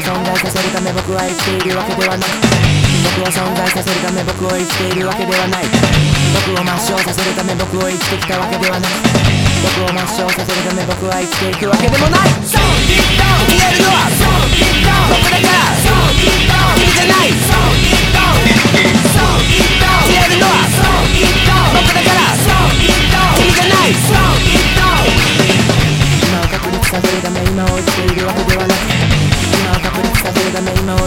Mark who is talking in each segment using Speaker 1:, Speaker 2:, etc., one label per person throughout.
Speaker 1: 存在させるため僕は生きているわけではない僕を存在させるため僕を生きているわけではない。僕を抹消させるため僕を生きてきたわけではない。僕を抹消させるため僕は生きていくわけでもない。そう言えるのは。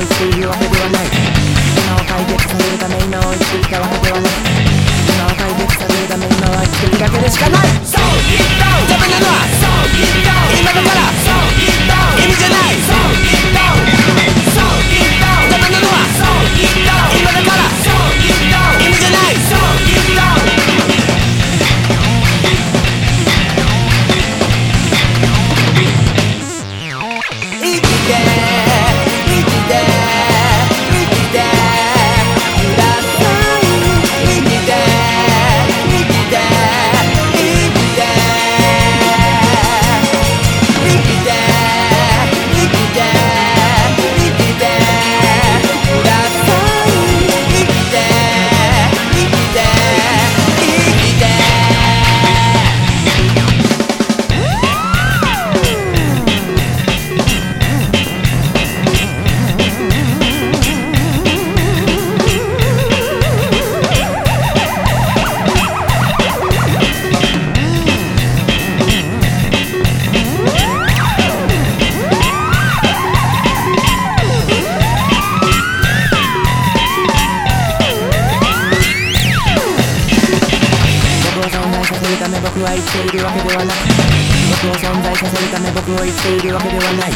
Speaker 1: ため今を生きているわけではない。今を解決しているわけではなく僕を存在させるため僕を生きているわけではない。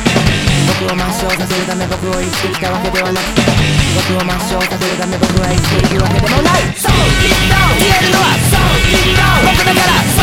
Speaker 1: 僕を抹消させるため僕を生きてきたわけではなく僕を抹消させるため僕は生きているわけでもない。そう言えるのはそう僕だから。